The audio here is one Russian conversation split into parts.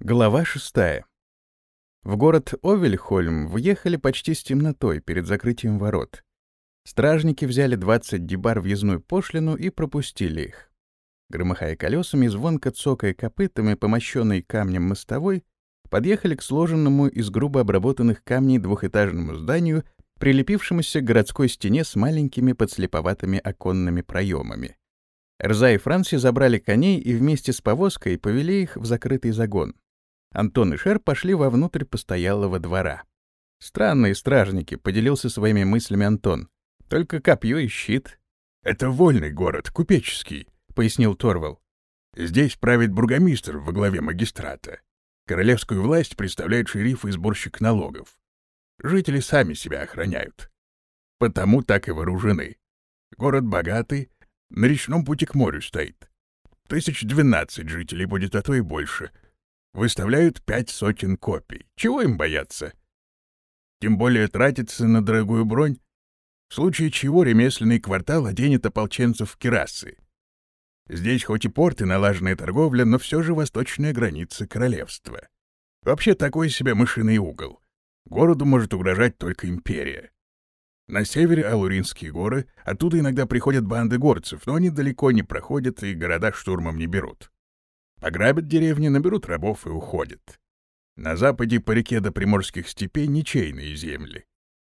Глава шестая. В город Овельхольм въехали почти с темнотой перед закрытием ворот. Стражники взяли 20 дебар въездную пошлину и пропустили их. Громыхая колесами, звонко цокая копытами, помощенной камнем мостовой, подъехали к сложенному из грубо обработанных камней двухэтажному зданию, прилепившемуся к городской стене с маленькими подслеповатыми оконными проемами. Эрза и Франси забрали коней и вместе с повозкой повели их в закрытый загон. Антон и Шер пошли вовнутрь постоялого двора. «Странные стражники», — поделился своими мыслями Антон. «Только копье и щит». «Это вольный город, купеческий», — пояснил Торвал. «Здесь правит бургомистр во главе магистрата. Королевскую власть представляет шериф и сборщик налогов. Жители сами себя охраняют. Потому так и вооружены. Город богатый, на речном пути к морю стоит. Тысяч двенадцать жителей будет, а то и больше — Выставляют пять сотен копий. Чего им бояться? Тем более тратиться на дорогую бронь, в случае чего ремесленный квартал оденет ополченцев в керасы. Здесь хоть и порт и налаженная торговля, но все же восточная граница королевства. Вообще такой себе мышиный угол. Городу может угрожать только империя. На севере Алуринские горы, оттуда иногда приходят банды горцев, но они далеко не проходят и города штурмом не берут. Ограбят деревни, наберут рабов и уходят. На западе по реке до Приморских степей ничейные земли.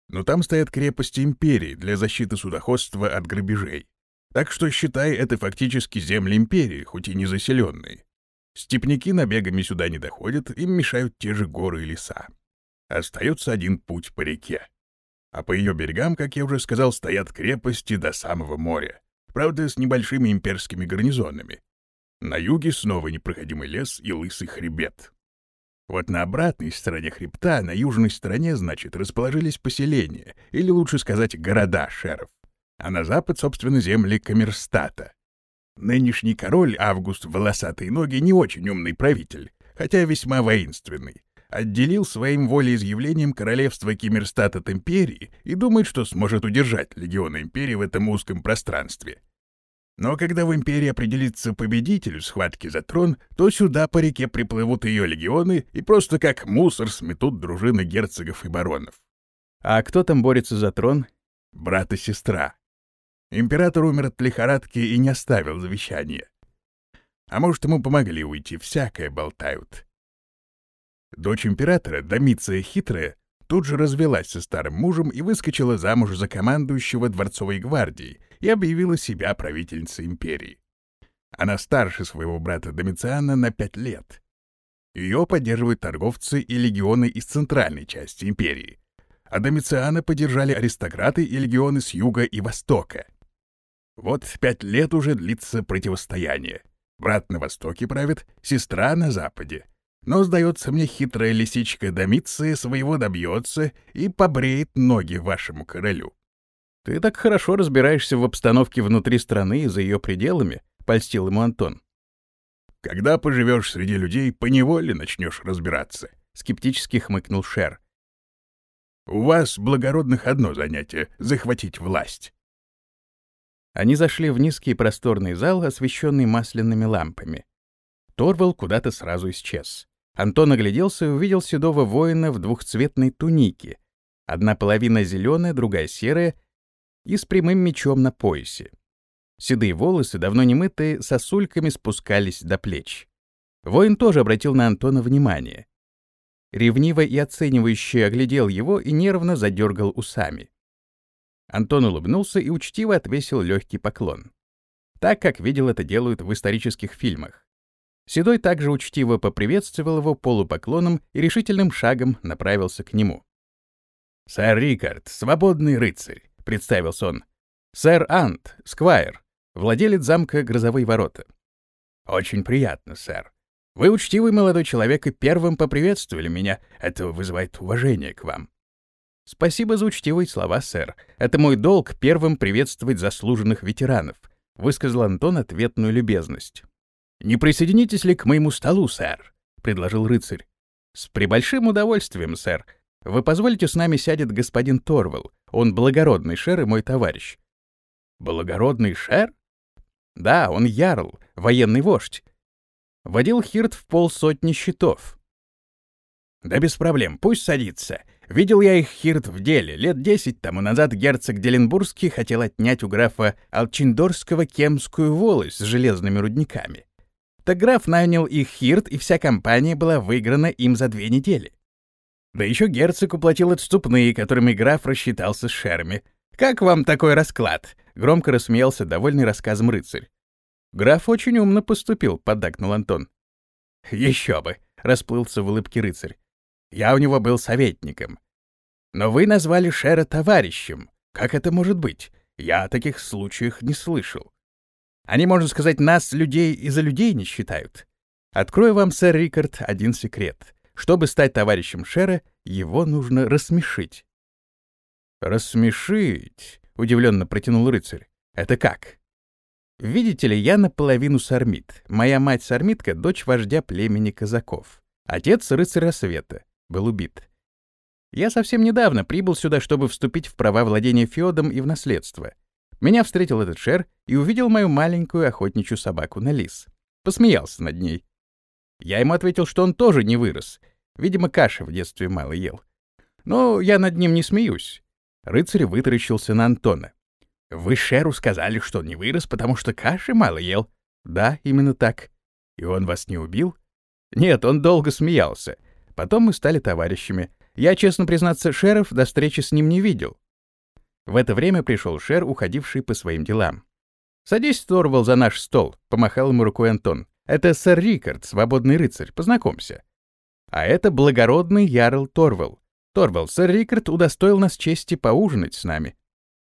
Но там стоят крепости империи для защиты судоходства от грабежей. Так что, считай, это фактически земли империи, хоть и не заселенные. Степняки набегами сюда не доходят, им мешают те же горы и леса. Остается один путь по реке. А по ее берегам, как я уже сказал, стоят крепости до самого моря. Правда, с небольшими имперскими гарнизонами. На юге снова непроходимый лес и лысый хребет. Вот на обратной стороне хребта, на южной стороне, значит, расположились поселения, или лучше сказать, города шеров. А на запад, собственно, земли Камерстата. Нынешний король Август Волосатые Ноги не очень умный правитель, хотя весьма воинственный. Отделил своим волеизъявлением королевство Кимерстат от империи и думает, что сможет удержать легионы империи в этом узком пространстве. Но когда в империи определится победитель в схватке за трон, то сюда по реке приплывут ее легионы и просто как мусор сметут дружины герцогов и баронов. А кто там борется за трон? Брат и сестра. Император умер от лихорадки и не оставил завещания. А может, ему помогли уйти, всякое болтают. Дочь императора, Домиция Хитрая, тут же развелась со старым мужем и выскочила замуж за командующего дворцовой гвардией и объявила себя правительницей империи. Она старше своего брата Домициана на пять лет. Ее поддерживают торговцы и легионы из центральной части империи, а Домициана поддержали аристократы и легионы с юга и востока. Вот пять лет уже длится противостояние. Брат на востоке правит, сестра на западе — но, сдается мне, хитрая лисичка Домиция своего добьется и побреет ноги вашему королю. — Ты так хорошо разбираешься в обстановке внутри страны и за ее пределами, — польстил ему Антон. — Когда поживешь среди людей, поневоле начнешь разбираться, — скептически хмыкнул Шер. — У вас, благородных, одно занятие — захватить власть. Они зашли в низкий просторный зал, освещенный масляными лампами. Торвал куда-то сразу исчез. Антон огляделся и увидел седого воина в двухцветной тунике. Одна половина зеленая, другая серая, и с прямым мечом на поясе. Седые волосы, давно не мытые, сосульками спускались до плеч. Воин тоже обратил на Антона внимание. Ревниво и оценивающе оглядел его и нервно задергал усами. Антон улыбнулся и учтиво отвесил легкий поклон. Так, как видел это делают в исторических фильмах. Седой также учтиво поприветствовал его полупоклоном и решительным шагом направился к нему. «Сэр Рикард, свободный рыцарь», — представился он. «Сэр Ант, сквайр, владелец замка Грозовые ворота». «Очень приятно, сэр. Вы учтивый молодой человек и первым поприветствовали меня. Это вызывает уважение к вам». «Спасибо за учтивые слова, сэр. Это мой долг первым приветствовать заслуженных ветеранов», — высказал Антон ответную любезность. «Не присоединитесь ли к моему столу, сэр?» — предложил рыцарь. «С прибольшим удовольствием, сэр. Вы позволите с нами сядет господин Торвелл. Он благородный шер и мой товарищ». «Благородный шер?» «Да, он ярл, военный вождь. Водил Хирт в полсотни счетов. «Да без проблем, пусть садится. Видел я их, Хирт, в деле. Лет десять тому назад герцог Деленбургский хотел отнять у графа Алчиндорского кемскую волость с железными рудниками. Так граф нанял их Хирт, и вся компания была выиграна им за две недели. Да еще герцог уплатил отступные, которыми граф рассчитался с шерами. «Как вам такой расклад?» — громко рассмеялся, довольный рассказом рыцарь. «Граф очень умно поступил», — поддакнул Антон. «Еще бы!» — расплылся в улыбке рыцарь. «Я у него был советником. Но вы назвали Шера товарищем. Как это может быть? Я о таких случаях не слышал. Они, можно сказать, нас, людей, и за людей не считают. Открою вам, сэр Рикард, один секрет. Чтобы стать товарищем Шера, его нужно рассмешить. «Рассмешить?» — удивленно протянул рыцарь. «Это как?» «Видите ли, я наполовину сармит. Моя мать сармитка — дочь вождя племени казаков. Отец — рыцарь рассвета. Был убит. Я совсем недавно прибыл сюда, чтобы вступить в права владения феодом и в наследство. Меня встретил этот шер и увидел мою маленькую охотничью собаку на лис. Посмеялся над ней. Я ему ответил, что он тоже не вырос. Видимо, каши в детстве мало ел. Но я над ним не смеюсь. Рыцарь вытаращился на Антона. «Вы Шеру сказали, что он не вырос, потому что каши мало ел?» «Да, именно так». «И он вас не убил?» «Нет, он долго смеялся. Потом мы стали товарищами. Я, честно признаться, Шеров до встречи с ним не видел». В это время пришел Шер, уходивший по своим делам. «Садись, Торвал, за наш стол», — помахал ему рукой Антон. Это сэр Рикард, свободный рыцарь, познакомься. А это благородный ярл Торвелл. Торвелл, сэр Рикард удостоил нас чести поужинать с нами.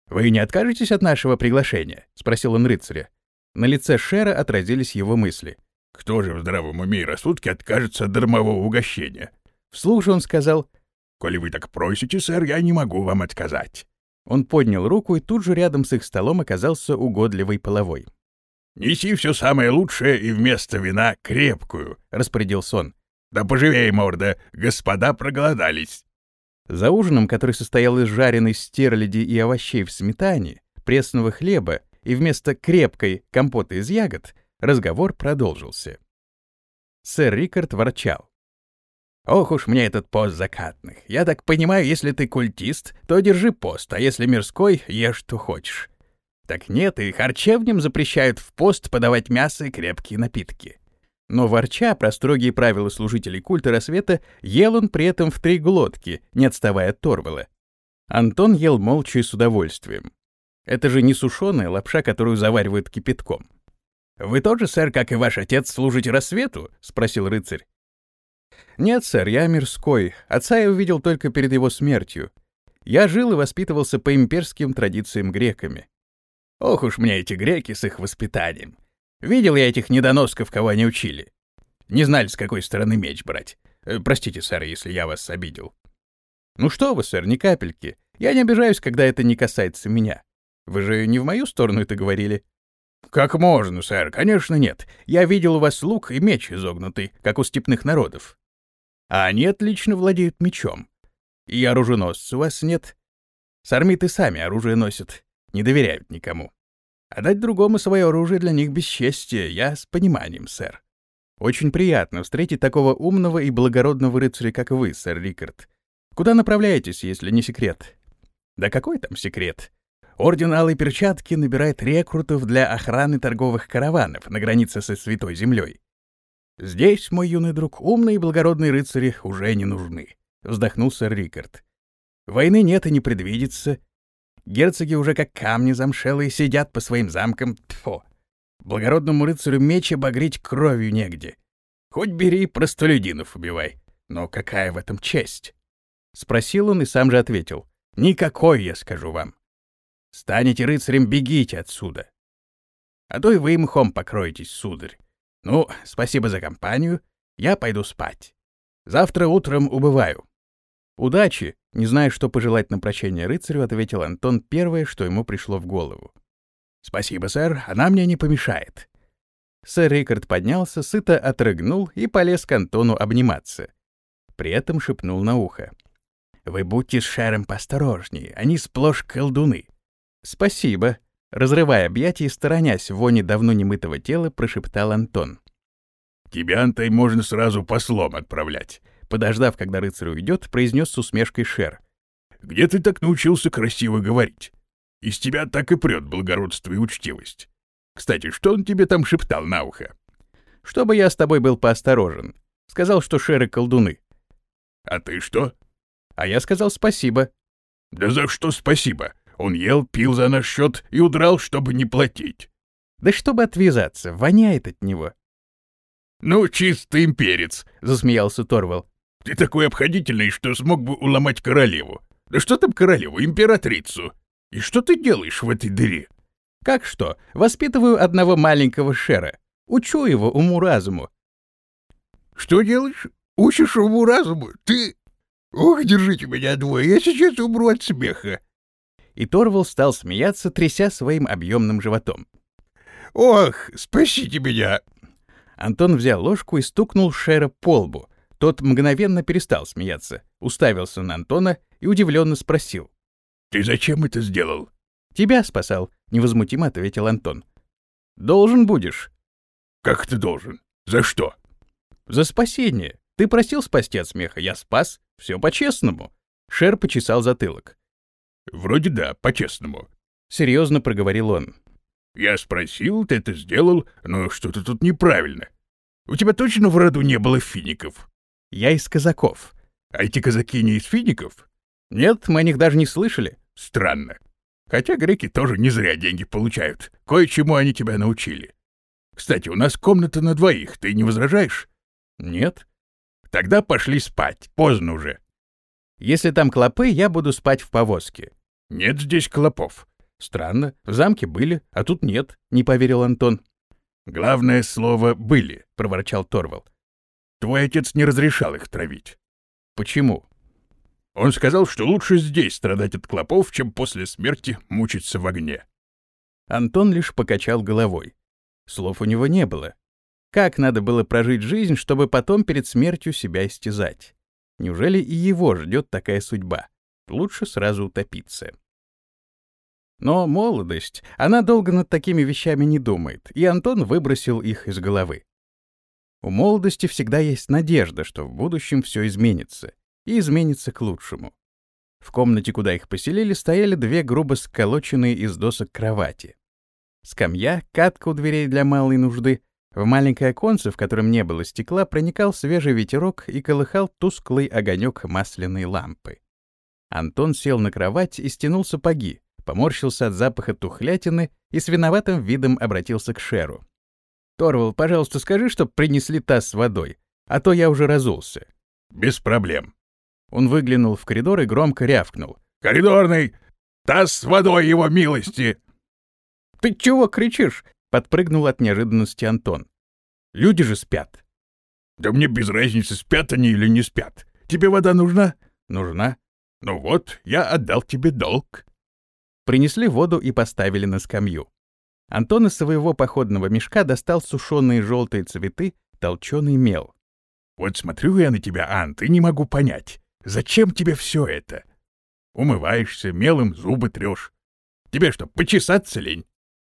«Вы не откажетесь от нашего приглашения?» — спросил он рыцаря. На лице Шера отразились его мысли. «Кто же в здравом уме и рассудке откажется от дармового угощения?» Вслух же он сказал, «Коли вы так просите, сэр, я не могу вам отказать». Он поднял руку, и тут же рядом с их столом оказался угодливый половой. «Неси все самое лучшее и вместо вина крепкую», — распорядился он. «Да поживей, морда, господа проголодались». За ужином, который состоял из жареной стерляди и овощей в сметане, пресного хлеба и вместо крепкой компота из ягод, разговор продолжился. Сэр Рикард ворчал. «Ох уж мне этот пост закатных. Я так понимаю, если ты культист, то держи пост, а если мирской, ешь, что хочешь. Так нет, и харчевням запрещают в пост подавать мясо и крепкие напитки. Но ворча про строгие правила служителей культа рассвета, ел он при этом в три глотки, не отставая от Торвала. Антон ел молча и с удовольствием. Это же не сушеная лапша, которую заваривают кипятком. «Вы тоже, сэр, как и ваш отец, служите рассвету?» — спросил рыцарь. «Нет, сэр, я мирской. Отца я увидел только перед его смертью. Я жил и воспитывался по имперским традициям греками. Ох уж мне эти греки с их воспитанием. Видел я этих недоносков, кого они учили. Не знали, с какой стороны меч брать. Э, простите, сэр, если я вас обидел. Ну что вы, сэр, ни капельки. Я не обижаюсь, когда это не касается меня. Вы же не в мою сторону это говорили. Как можно, сэр? Конечно, нет. Я видел у вас лук и меч изогнутый, как у степных народов. А они отлично владеют мечом. И оруженосцев у вас нет. Сармиты сами оружие носят не доверяют никому. А дать другому свое оружие для них бесчестие, я с пониманием, сэр. Очень приятно встретить такого умного и благородного рыцаря, как вы, сэр Рикард. Куда направляетесь, если не секрет? Да какой там секрет? Орден Алой Перчатки набирает рекрутов для охраны торговых караванов на границе со Святой Землей. Здесь, мой юный друг, умные и благородные рыцари уже не нужны, — вздохнул сэр Рикард. Войны нет и не предвидится, Герцоги уже как камни замшелые сидят по своим замкам. Тьфу. Благородному рыцарю меча багрить кровью негде. Хоть бери простолюдинов убивай. Но какая в этом честь? Спросил он и сам же ответил. Никакой, я скажу вам. Станете рыцарем, бегите отсюда. А то и вы мхом покроетесь, сударь. Ну, спасибо за компанию. Я пойду спать. Завтра утром убываю. Удачи, не зная, что пожелать на прощание рыцарю, ответил Антон первое, что ему пришло в голову. «Спасибо, сэр, она мне не помешает». Сэр Рикард поднялся, сыто отрыгнул и полез к Антону обниматься. При этом шепнул на ухо. «Вы будьте с Шером поосторожнее, они сплошь колдуны». «Спасибо», — разрывая объятия и сторонясь в воне давно немытого тела, прошептал Антон. Тебя, Антай, можно сразу послом отправлять. Подождав, когда рыцарь уйдет, произнес с усмешкой Шер. Где ты так научился красиво говорить? Из тебя так и прет благородство и учтивость. Кстати, что он тебе там шептал на ухо? Чтобы я с тобой был поосторожен. Сказал, что Шеры колдуны. А ты что? А я сказал спасибо. Да за что спасибо? Он ел, пил за наш счет и удрал, чтобы не платить. Да чтобы отвязаться, воняет от него. Ну, чистый имперец, засмеялся Торвал. Ты такой обходительный, что смог бы уломать королеву. Да что там королеву, императрицу? И что ты делаешь в этой дыре? Как что? Воспитываю одного маленького шера. Учу его уму-разуму. Что делаешь? Учишь уму-разуму? Ты... Ох, держите меня двое, я сейчас умру от смеха. И Торвал стал смеяться, тряся своим объемным животом. Ох, спасите меня. Антон взял ложку и стукнул Шера по лбу. Тот мгновенно перестал смеяться, уставился на Антона и удивленно спросил. «Ты зачем это сделал?» «Тебя спасал», — невозмутимо ответил Антон. «Должен будешь». «Как ты должен? За что?» «За спасение. Ты просил спасти от смеха, я спас. Все по-честному». Шер почесал затылок. «Вроде да, по-честному», — серьезно проговорил он. «Я спросил, ты это сделал, но что-то тут неправильно. У тебя точно в роду не было фиников?» «Я из казаков». «А эти казаки не из фиников?» «Нет, мы о них даже не слышали». Странно. Хотя греки тоже не зря деньги получают. Кое-чему они тебя научили. Кстати, у нас комната на двоих, ты не возражаешь? Нет. Тогда пошли спать, поздно уже. Если там клопы, я буду спать в повозке. Нет здесь клопов. Странно, в замке были, а тут нет, не поверил Антон. Главное слово «были», — проворчал Торвал. Твой отец не разрешал их травить. Почему? Он сказал, что лучше здесь страдать от клопов, чем после смерти мучиться в огне. Антон лишь покачал головой. Слов у него не было. Как надо было прожить жизнь, чтобы потом перед смертью себя истязать? Неужели и его ждет такая судьба? Лучше сразу утопиться. Но молодость, она долго над такими вещами не думает, и Антон выбросил их из головы. У молодости всегда есть надежда, что в будущем все изменится и изменится к лучшему. В комнате, куда их поселили, стояли две грубо сколоченные из досок кровати. Скамья, катка у дверей для малой нужды. В маленькое оконце, в котором не было стекла, проникал свежий ветерок и колыхал тусклый огонек масляной лампы. Антон сел на кровать и стянул сапоги, поморщился от запаха тухлятины и с виноватым видом обратился к Шеру. «Торвал, пожалуйста, скажи, чтоб принесли таз с водой, а то я уже разулся». «Без проблем». Он выглянул в коридор и громко рявкнул. «Коридорный! Таз с водой его милости!» «Ты чего кричишь?» — подпрыгнул от неожиданности Антон. «Люди же спят». «Да мне без разницы, спят они или не спят. Тебе вода нужна?» «Нужна». «Ну вот, я отдал тебе долг». Принесли воду и поставили на скамью. Антон из своего походного мешка достал сушеные желтые цветы, толченый мел. «Вот смотрю я на тебя, Ант, и не могу понять. Зачем тебе все это? Умываешься, мелом зубы трешь. Тебе что, почесаться лень?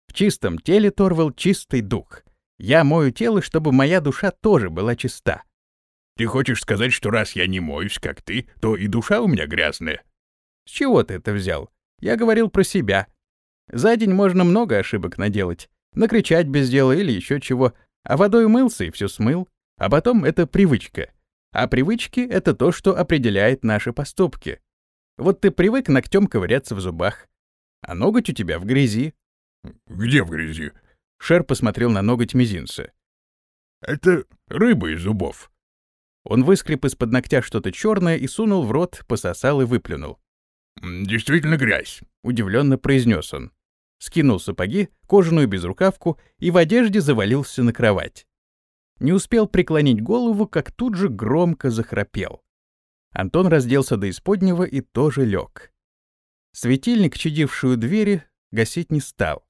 В чистом теле Торвал чистый дух. Я мою тело, чтобы моя душа тоже была чиста. Ты хочешь сказать, что раз я не моюсь, как ты, то и душа у меня грязная? С чего ты это взял? Я говорил про себя. За день можно много ошибок наделать. Накричать без дела или еще чего. А водой умылся и все смыл. А потом это привычка. А привычки — это то, что определяет наши поступки. Вот ты привык ногтем ковыряться в зубах, а ноготь у тебя в грязи. Где в грязи? Шер посмотрел на ноготь мизинца. Это рыба из зубов. Он выскреб из-под ногтя что-то черное и сунул в рот, пососал и выплюнул. «Действительно грязь», — удивленно произнес он. Скинул сапоги, кожаную безрукавку и в одежде завалился на кровать. Не успел преклонить голову, как тут же громко захрапел. Антон разделся до исподнего и тоже лег. Светильник, чадивший у двери, гасить не стал.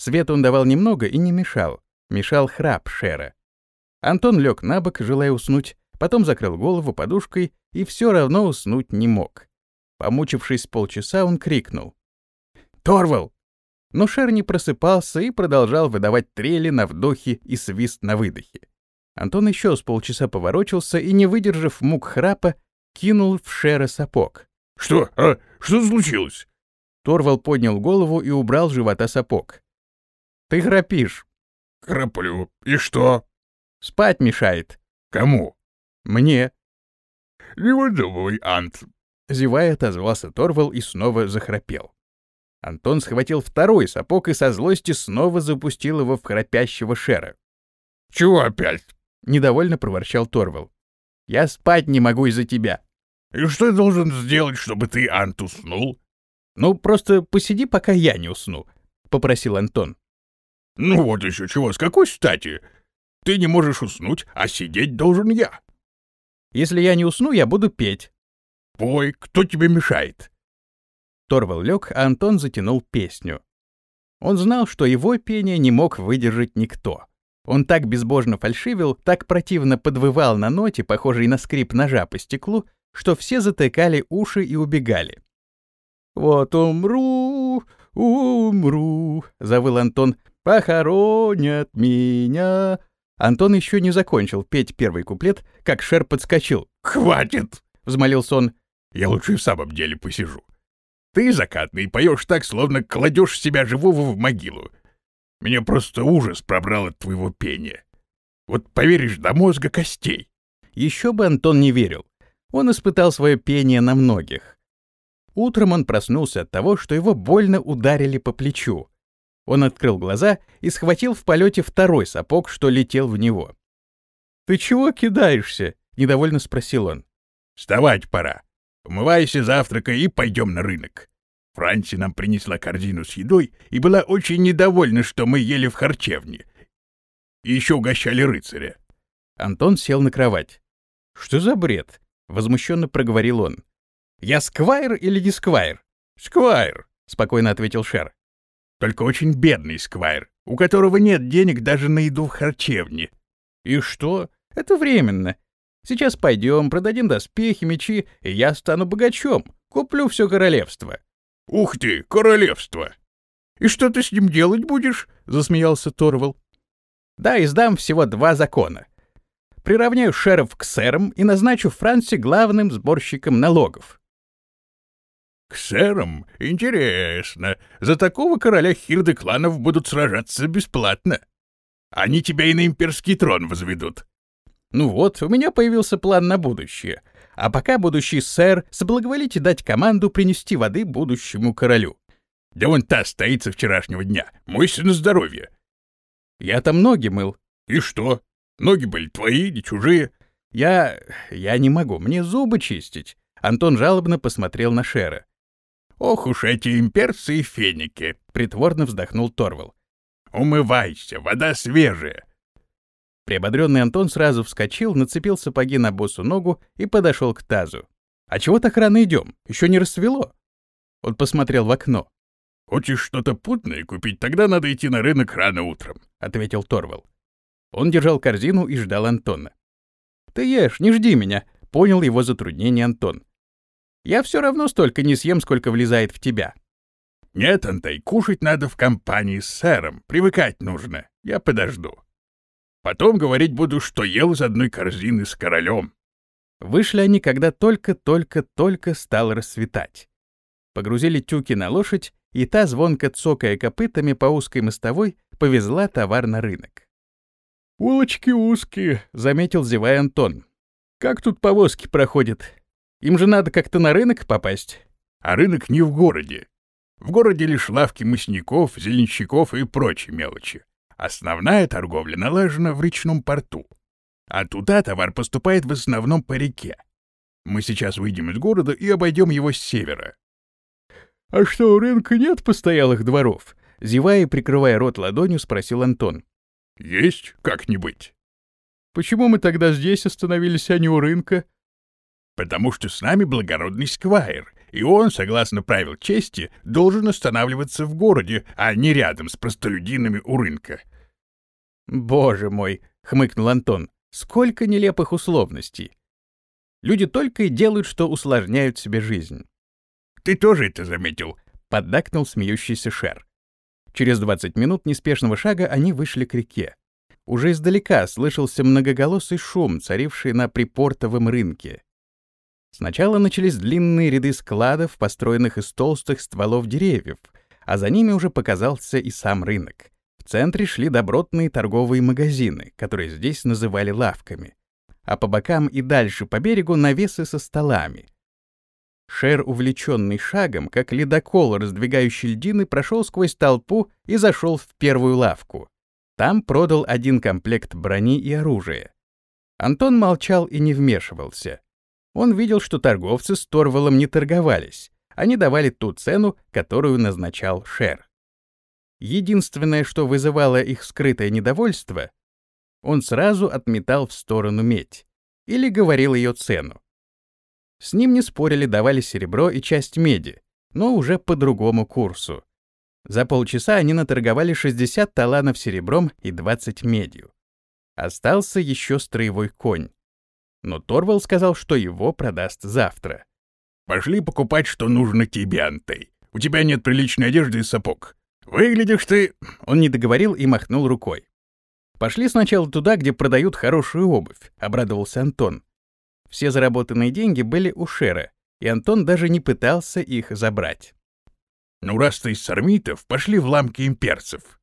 Свет он давал немного и не мешал. Мешал храп Шера. Антон лег на бок, желая уснуть, потом закрыл голову подушкой и все равно уснуть не мог. Помучившись полчаса, он крикнул. «Торвал!» Но Шер не просыпался и продолжал выдавать трели на вдохе и свист на выдохе. Антон еще с полчаса поворочился и, не выдержав мук храпа, кинул в Шера сапог. «Что? А? Что случилось?» Торвал поднял голову и убрал с живота сапог. «Ты храпишь». «Храплю. И что?» «Спать мешает». «Кому?» «Мне». «Не выдумывай, Ант». Зевая, отозвался Торвал и снова захрапел. Антон схватил второй сапог и со злости снова запустил его в храпящего Шера. «Чего опять?» — недовольно проворчал Торвал. «Я спать не могу из-за тебя». «И что я должен сделать, чтобы ты, Ант, уснул?» «Ну, просто посиди, пока я не усну», — попросил Антон. «Ну вот еще чего, с какой стати? Ты не можешь уснуть, а сидеть должен я». «Если я не усну, я буду петь». «Пой, кто тебе мешает?» Торвал лег, а Антон затянул песню. Он знал, что его пение не мог выдержать никто. Он так безбожно фальшивил, так противно подвывал на ноте, похожей на скрип ножа по стеклу, что все затыкали уши и убегали. «Вот умру, умру», — завыл Антон, — «похоронят меня». Антон еще не закончил петь первый куплет, как Шер подскочил. «Хватит!» — взмолился он. «Я лучше в самом деле посижу. Ты, закатный, поешь так, словно кладешь себя живого в могилу. Меня просто ужас пробрал от твоего пения. Вот поверишь до мозга костей. Еще бы Антон не верил. Он испытал свое пение на многих. Утром он проснулся от того, что его больно ударили по плечу. Он открыл глаза и схватил в полете второй сапог, что летел в него. «Ты чего кидаешься?» — недовольно спросил он. «Вставать пора. Умывайся, завтракай и пойдем на рынок. Франси нам принесла корзину с едой и была очень недовольна, что мы ели в харчевне. И еще угощали рыцаря. Антон сел на кровать. «Что за бред?» — возмущенно проговорил он. «Я сквайр или не сквайр?» «Сквайр», — спокойно ответил Шер. «Только очень бедный сквайр, у которого нет денег даже на еду в харчевне». «И что? Это временно. Сейчас пойдем, продадим доспехи, мечи, и я стану богачом, куплю все королевство». «Ух ты, королевство! И что ты с ним делать будешь?» — засмеялся Торвал. «Да, издам всего два закона. Приравняю шеров к сэрам и назначу Франции главным сборщиком налогов». «К сэрам? Интересно. За такого короля хирды кланов будут сражаться бесплатно. Они тебя и на имперский трон возведут». «Ну вот, у меня появился план на будущее. А пока будущий сэр, соблаговолите дать команду принести воды будущему королю. Да вон та стоит со вчерашнего дня. Мойся на здоровье. Я там ноги мыл. И что? Ноги были твои, не чужие. Я... я не могу, мне зубы чистить. Антон жалобно посмотрел на Шера. «Ох уж эти имперцы и феники!» — притворно вздохнул Торвал. «Умывайся, вода свежая. Приободренный Антон сразу вскочил, нацепил сапоги на босу ногу и подошел к тазу. «А чего так рано идем? Еще не рассвело?» Он посмотрел в окно. «Хочешь что-то путное купить? Тогда надо идти на рынок рано утром», — ответил Торвал. Он держал корзину и ждал Антона. «Ты ешь, не жди меня», — понял его затруднение Антон. «Я все равно столько не съем, сколько влезает в тебя». «Нет, Антай, кушать надо в компании с сэром. Привыкать нужно. Я подожду». Потом говорить буду, что ел из одной корзины с королем. Вышли они, когда только-только-только стало рассветать. Погрузили тюки на лошадь, и та, звонко цокая копытами по узкой мостовой, повезла товар на рынок. «Улочки узкие», — заметил зевая Антон. «Как тут повозки проходят? Им же надо как-то на рынок попасть». «А рынок не в городе. В городе лишь лавки мясников, зеленщиков и прочие мелочи. Основная торговля налажена в речном порту, а туда товар поступает в основном по реке. Мы сейчас выйдем из города и обойдем его с севера. — А что, у рынка нет постоялых дворов? — зевая и прикрывая рот ладонью, спросил Антон. — Есть, как не быть. — Почему мы тогда здесь остановились, а не у рынка? — Потому что с нами благородный сквайр, и он, согласно правил чести, должен останавливаться в городе, а не рядом с простолюдинами у рынка. «Боже мой!» — хмыкнул Антон. «Сколько нелепых условностей! Люди только и делают, что усложняют себе жизнь». «Ты тоже это заметил?» — поддакнул смеющийся Шер. Через двадцать минут неспешного шага они вышли к реке. Уже издалека слышался многоголосый шум, царивший на припортовом рынке. Сначала начались длинные ряды складов, построенных из толстых стволов деревьев, а за ними уже показался и сам рынок. В центре шли добротные торговые магазины, которые здесь называли лавками, а по бокам и дальше по берегу навесы со столами. Шер, увлеченный шагом, как ледокол, раздвигающий льдины, прошел сквозь толпу и зашел в первую лавку. Там продал один комплект брони и оружия. Антон молчал и не вмешивался. Он видел, что торговцы с Торвалом не торговались. Они давали ту цену, которую назначал Шер. Единственное, что вызывало их скрытое недовольство, он сразу отметал в сторону медь или говорил ее цену. С ним не спорили, давали серебро и часть меди, но уже по другому курсу. За полчаса они наторговали 60 таланов серебром и 20 медью. Остался еще строевой конь но Торвал сказал, что его продаст завтра. «Пошли покупать, что нужно тебе, Антей. У тебя нет приличной одежды и сапог. Выглядишь ты...» Он не договорил и махнул рукой. «Пошли сначала туда, где продают хорошую обувь», — обрадовался Антон. Все заработанные деньги были у Шера, и Антон даже не пытался их забрать. «Ну, раз ты из сармитов, пошли в ламки имперцев».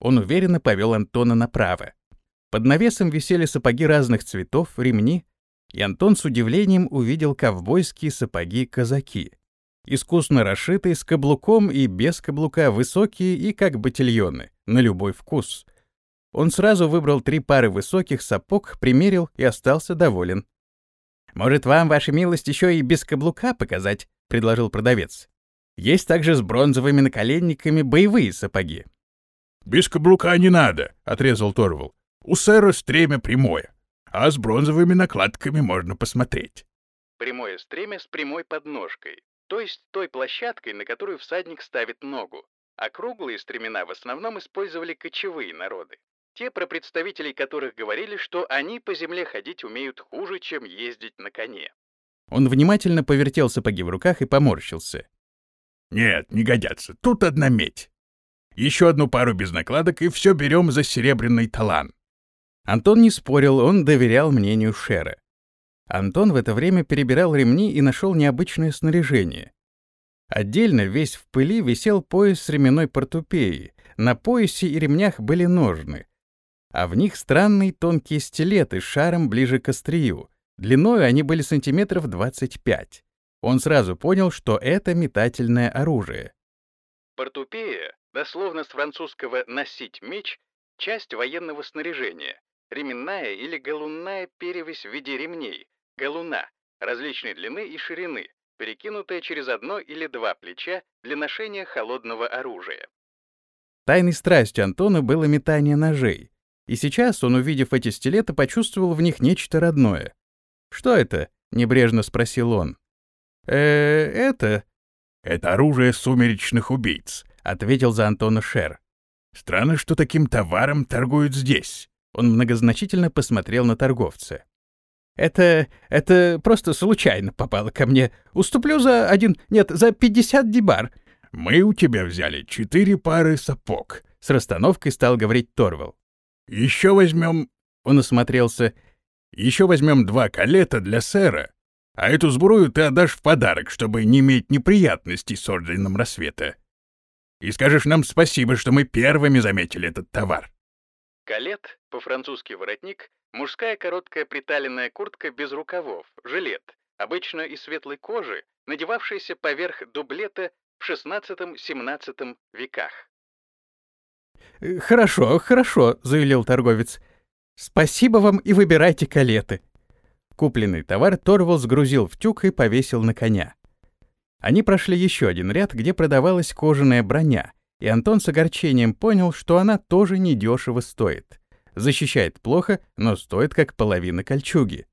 Он уверенно повел Антона направо. Под навесом висели сапоги разных цветов, ремни, и Антон с удивлением увидел ковбойские сапоги-казаки. Искусно расшитые, с каблуком и без каблука, высокие и как ботильоны, на любой вкус. Он сразу выбрал три пары высоких сапог, примерил и остался доволен. «Может, вам, ваша милость, еще и без каблука показать?» — предложил продавец. «Есть также с бронзовыми наколенниками боевые сапоги». «Без каблука не надо», — отрезал Торвал. «У сэра стремя прямое а с бронзовыми накладками можно посмотреть. Прямое стремя с прямой подножкой, то есть той площадкой, на которую всадник ставит ногу. А круглые стремена в основном использовали кочевые народы. Те, про представителей которых говорили, что они по земле ходить умеют хуже, чем ездить на коне. Он внимательно повертел сапоги в руках и поморщился. «Нет, не годятся. Тут одна медь. Еще одну пару без накладок, и все берем за серебряный талант. Антон не спорил, он доверял мнению Шера. Антон в это время перебирал ремни и нашел необычное снаряжение. Отдельно весь в пыли висел пояс с ременной портупеей, на поясе и ремнях были ножны, а в них странные тонкие стилеты с шаром ближе к острию. Длиною они были сантиметров 25. Он сразу понял, что это метательное оружие. Портупея, дословно с французского «носить меч», часть военного снаряжения, ременная или галунная перевязь в виде ремней, галуна, различной длины и ширины, перекинутая через одно или два плеча для ношения холодного оружия. Тайной страстью Антона было метание ножей, и сейчас он, увидев эти стилеты, почувствовал в них нечто родное. «Что это?» — небрежно спросил он. э это...» «Это оружие сумеречных убийц», — ответил за Антона Шер. «Странно, что таким товаром торгуют здесь. Он многозначительно посмотрел на торговца. «Это... это просто случайно попало ко мне. Уступлю за один... нет, за пятьдесят дибар». «Мы у тебя взяли четыре пары сапог», — с расстановкой стал говорить Торвал. «Еще возьмем...» — он осмотрелся. «Еще возьмем два калета для сэра, а эту сбрую ты отдашь в подарок, чтобы не иметь неприятностей с Орденом Рассвета. И скажешь нам спасибо, что мы первыми заметили этот товар». Калет, по-французски воротник, мужская короткая приталенная куртка без рукавов, жилет, обычно из светлой кожи, надевавшаяся поверх дублета в XVI-XVII веках. «Э, «Хорошо, хорошо», — заявил торговец. «Спасибо вам и выбирайте калеты». Купленный товар Торвал сгрузил в тюк и повесил на коня. Они прошли еще один ряд, где продавалась кожаная броня, и Антон с огорчением понял, что она тоже недешево стоит. Защищает плохо, но стоит как половина кольчуги.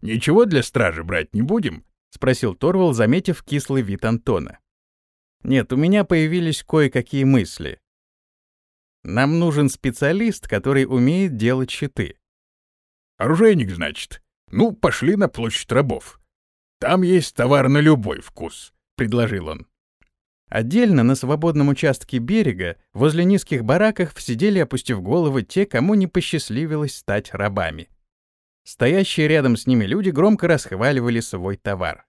«Ничего для стражи брать не будем?» — спросил Торвал, заметив кислый вид Антона. «Нет, у меня появились кое-какие мысли. Нам нужен специалист, который умеет делать щиты». «Оружейник, значит? Ну, пошли на площадь рабов. Там есть товар на любой вкус», — предложил он. Отдельно на свободном участке берега, возле низких бараков, сидели, опустив головы, те, кому не посчастливилось стать рабами. Стоящие рядом с ними люди громко расхваливали свой товар.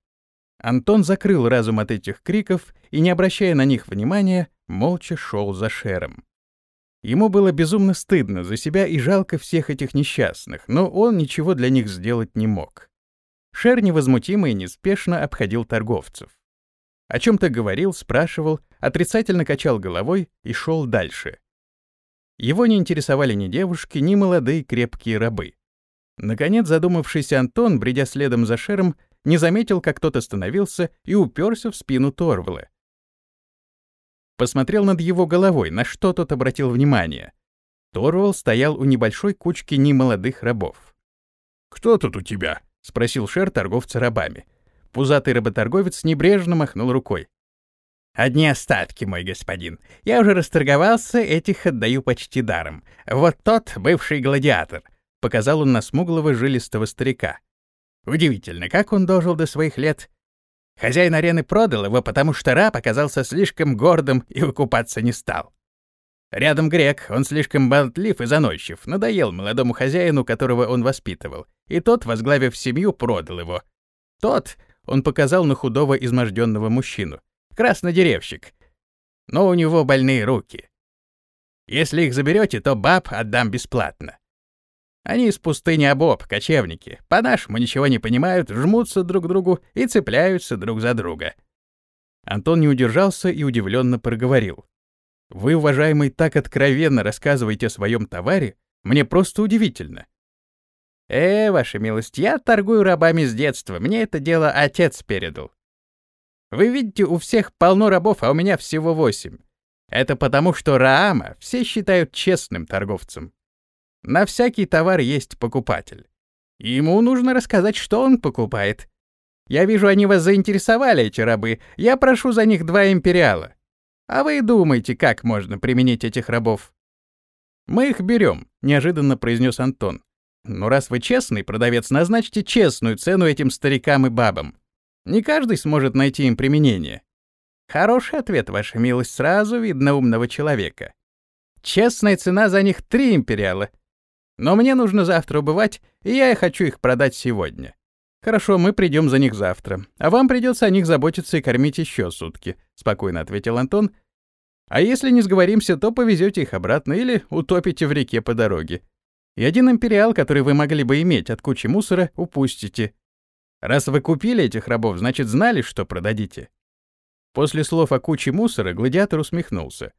Антон закрыл разум от этих криков и, не обращая на них внимания, молча шел за Шером. Ему было безумно стыдно за себя и жалко всех этих несчастных, но он ничего для них сделать не мог. Шер невозмутимо и неспешно обходил торговцев. О чем-то говорил, спрашивал, отрицательно качал головой и шел дальше. Его не интересовали ни девушки, ни молодые крепкие рабы. Наконец, задумавшийся Антон, бредя следом за Шером, не заметил, как тот остановился и уперся в спину Торвала. Посмотрел над его головой, на что тот обратил внимание. Торвал стоял у небольшой кучки немолодых рабов. «Кто тут у тебя?» — спросил Шер торговца рабами. Пузатый работорговец небрежно махнул рукой. «Одни остатки, мой господин. Я уже расторговался, этих отдаю почти даром. Вот тот, бывший гладиатор», — показал он на смуглого жилистого старика. Удивительно, как он дожил до своих лет. Хозяин арены продал его, потому что раб оказался слишком гордым и выкупаться не стал. Рядом грек, он слишком болтлив и заносчив, надоел молодому хозяину, которого он воспитывал, и тот, возглавив семью, продал его. Тот, он показал на худого изможденного мужчину. Краснодеревщик. Но у него больные руки. Если их заберете, то баб отдам бесплатно. Они из пустыни Абоб, кочевники. По-нашему ничего не понимают, жмутся друг к другу и цепляются друг за друга. Антон не удержался и удивленно проговорил. «Вы, уважаемый, так откровенно рассказываете о своем товаре, мне просто удивительно. «Э, ваша милость, я торгую рабами с детства, мне это дело отец передал. Вы видите, у всех полно рабов, а у меня всего восемь. Это потому, что Раама все считают честным торговцем. На всякий товар есть покупатель. Ему нужно рассказать, что он покупает. Я вижу, они вас заинтересовали, эти рабы. Я прошу за них два империала. А вы думаете, как можно применить этих рабов? Мы их берем, неожиданно произнес Антон. Но раз вы честный продавец, назначьте честную цену этим старикам и бабам. Не каждый сможет найти им применение. Хороший ответ, ваша милость, сразу видно умного человека. Честная цена за них три империала. Но мне нужно завтра убывать, и я хочу их продать сегодня. Хорошо, мы придем за них завтра. А вам придется о них заботиться и кормить еще сутки, спокойно ответил Антон. А если не сговоримся, то повезете их обратно или утопите в реке по дороге. И один империал, который вы могли бы иметь от кучи мусора, упустите. Раз вы купили этих рабов, значит, знали, что продадите. После слов о куче мусора гладиатор усмехнулся.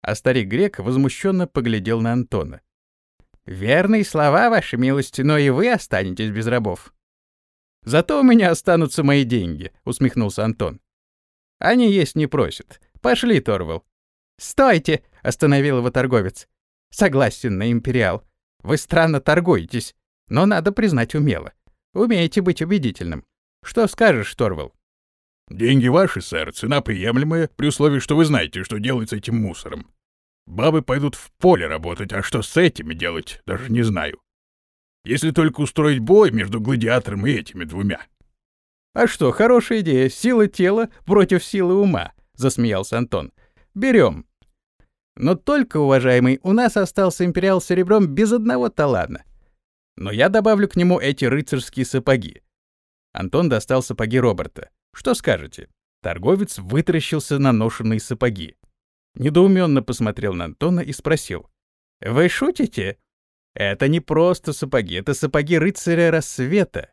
А старик-грек возмущенно поглядел на Антона. «Верные слова, ваша милость, но и вы останетесь без рабов». «Зато у меня останутся мои деньги», — усмехнулся Антон. «Они есть не просят. Пошли, Торвал». «Стойте!» — остановил его торговец. «Согласен на империал. Вы странно торгуетесь, но надо признать умело. Умеете быть убедительным. Что скажешь, Торвал? Деньги ваши, сэр, цена приемлемая, при условии, что вы знаете, что делать с этим мусором. Бабы пойдут в поле работать, а что с этими делать, даже не знаю. Если только устроить бой между гладиатором и этими двумя. А что, хорошая идея, сила тела против силы ума, засмеялся Антон. Берем. Но только, уважаемый, у нас остался империал серебром без одного талана. Но я добавлю к нему эти рыцарские сапоги. Антон достал сапоги Роберта. Что скажете? Торговец вытаращился на ношенные сапоги. Недоуменно посмотрел на Антона и спросил. «Вы шутите? Это не просто сапоги, это сапоги рыцаря рассвета.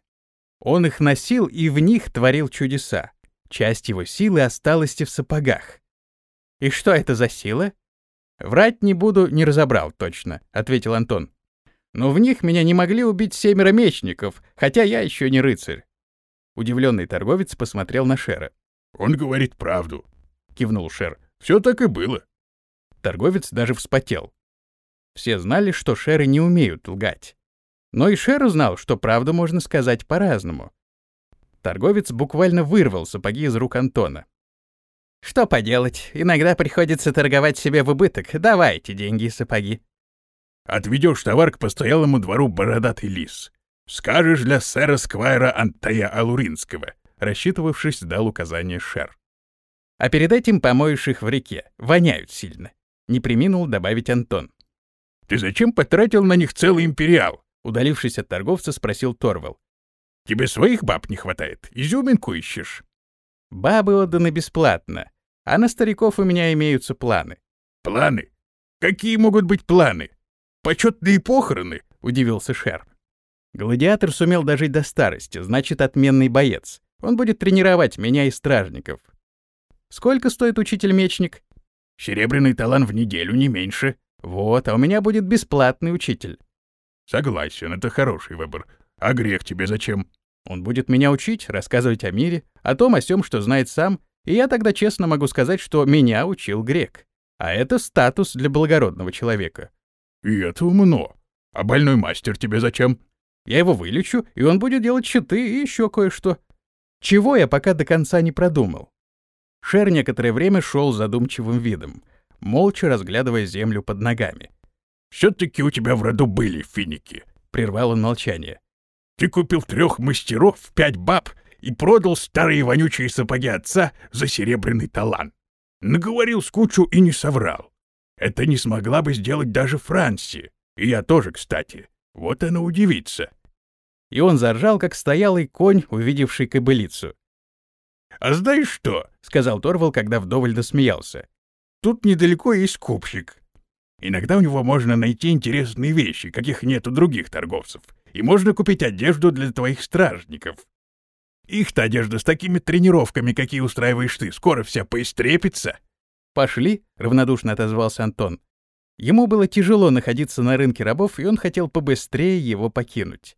Он их носил и в них творил чудеса. Часть его силы осталась и в сапогах. И что это за сила? «Врать не буду, не разобрал точно», — ответил Антон. «Но в них меня не могли убить семеро мечников, хотя я еще не рыцарь». Удивленный торговец посмотрел на Шера. «Он говорит правду», — кивнул Шер. «Все так и было». Торговец даже вспотел. Все знали, что Шеры не умеют лгать. Но и Шер узнал, что правду можно сказать по-разному. Торговец буквально вырвал сапоги из рук Антона. Что поделать, иногда приходится торговать себе в убыток. Давайте деньги и сапоги. Отведешь товар к постоялому двору бородатый лис. Скажешь для сэра Сквайра Антея Алуринского. Рассчитывавшись, дал указание Шер. А перед этим помоешь их в реке. Воняют сильно. Не приминул добавить Антон. «Ты зачем потратил на них целый империал?» Удалившись от торговца, спросил Торвал. «Тебе своих баб не хватает? Изюминку ищешь?» «Бабы отданы бесплатно, а на стариков у меня имеются планы». «Планы? Какие могут быть планы? Почетные похороны?» — удивился Шер. Гладиатор сумел дожить до старости, значит, отменный боец. Он будет тренировать меня и стражников. Сколько стоит учитель-мечник? Серебряный талант в неделю, не меньше. Вот, а у меня будет бесплатный учитель. Согласен, это хороший выбор. А грех тебе зачем? Он будет меня учить, рассказывать о мире, о том, о сём, что знает сам, и я тогда честно могу сказать, что меня учил грек. А это статус для благородного человека. И это умно. А больной мастер тебе зачем? Я его вылечу, и он будет делать щиты и еще кое-что. Чего я пока до конца не продумал. Шер некоторое время шел задумчивым видом, молча разглядывая землю под ногами. «Все-таки у тебя в роду были финики», — прервал он молчание. «Ты купил трех мастеров, пять баб и продал старые вонючие сапоги отца за серебряный талант. Наговорил с кучу и не соврал. Это не смогла бы сделать даже Франси. И я тоже, кстати. Вот она удивится. И он заржал, как стоялый конь, увидевший кобылицу. «А знаешь что?» — сказал Торвал, когда вдоволь досмеялся. «Тут недалеко есть купщик. Иногда у него можно найти интересные вещи, каких нет у других торговцев, и можно купить одежду для твоих стражников. Их-то одежда с такими тренировками, какие устраиваешь ты, скоро вся поистрепится». «Пошли», — равнодушно отозвался Антон. Ему было тяжело находиться на рынке рабов, и он хотел побыстрее его покинуть.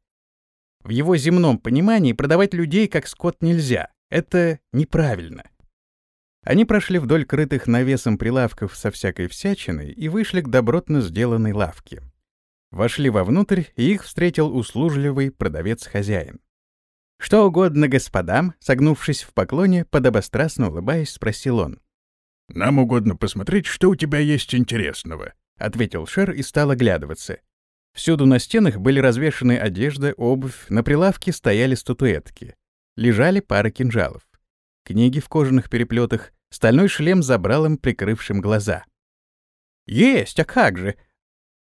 В его земном понимании продавать людей как скот нельзя. Это неправильно. Они прошли вдоль крытых навесом прилавков со всякой всячиной и вышли к добротно сделанной лавке. Вошли вовнутрь, и их встретил услужливый продавец-хозяин. «Что угодно господам», согнувшись в поклоне, подобострастно улыбаясь, спросил он. «Нам угодно посмотреть, что у тебя есть интересного», — ответил Шер и стал оглядываться. Всюду на стенах были развешаны одежда, обувь, на прилавке стояли статуэтки лежали пары кинжалов, книги в кожаных переплетах, стальной шлем с забралом, прикрывшим глаза. «Есть, а как же!»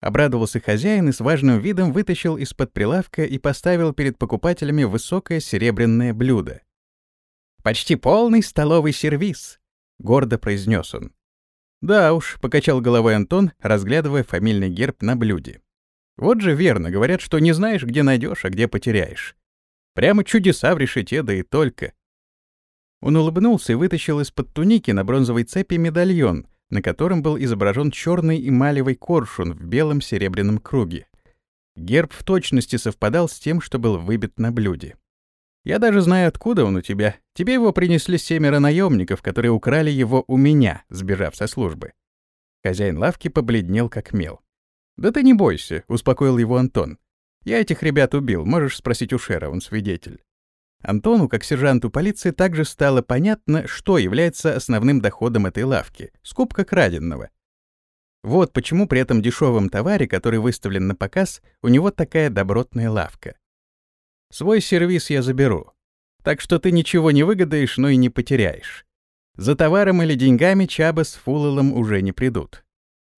Обрадовался хозяин и с важным видом вытащил из-под прилавка и поставил перед покупателями высокое серебряное блюдо. «Почти полный столовый сервиз», — гордо произнес он. «Да уж», — покачал головой Антон, разглядывая фамильный герб на блюде. «Вот же верно, говорят, что не знаешь, где найдешь, а где потеряешь. Прямо чудеса в решете, да и только. Он улыбнулся и вытащил из-под туники на бронзовой цепи медальон, на котором был изображен черный эмалевый коршун в белом серебряном круге. Герб в точности совпадал с тем, что был выбит на блюде. «Я даже знаю, откуда он у тебя. Тебе его принесли семеро наемников, которые украли его у меня, сбежав со службы». Хозяин лавки побледнел, как мел. «Да ты не бойся», — успокоил его Антон. Я этих ребят убил, можешь спросить у Шера, он свидетель. Антону, как сержанту полиции, также стало понятно, что является основным доходом этой лавки — скупка краденного. Вот почему при этом дешевом товаре, который выставлен на показ, у него такая добротная лавка. Свой сервис я заберу. Так что ты ничего не выгадаешь, но и не потеряешь. За товаром или деньгами Чаба с Фуллелом уже не придут.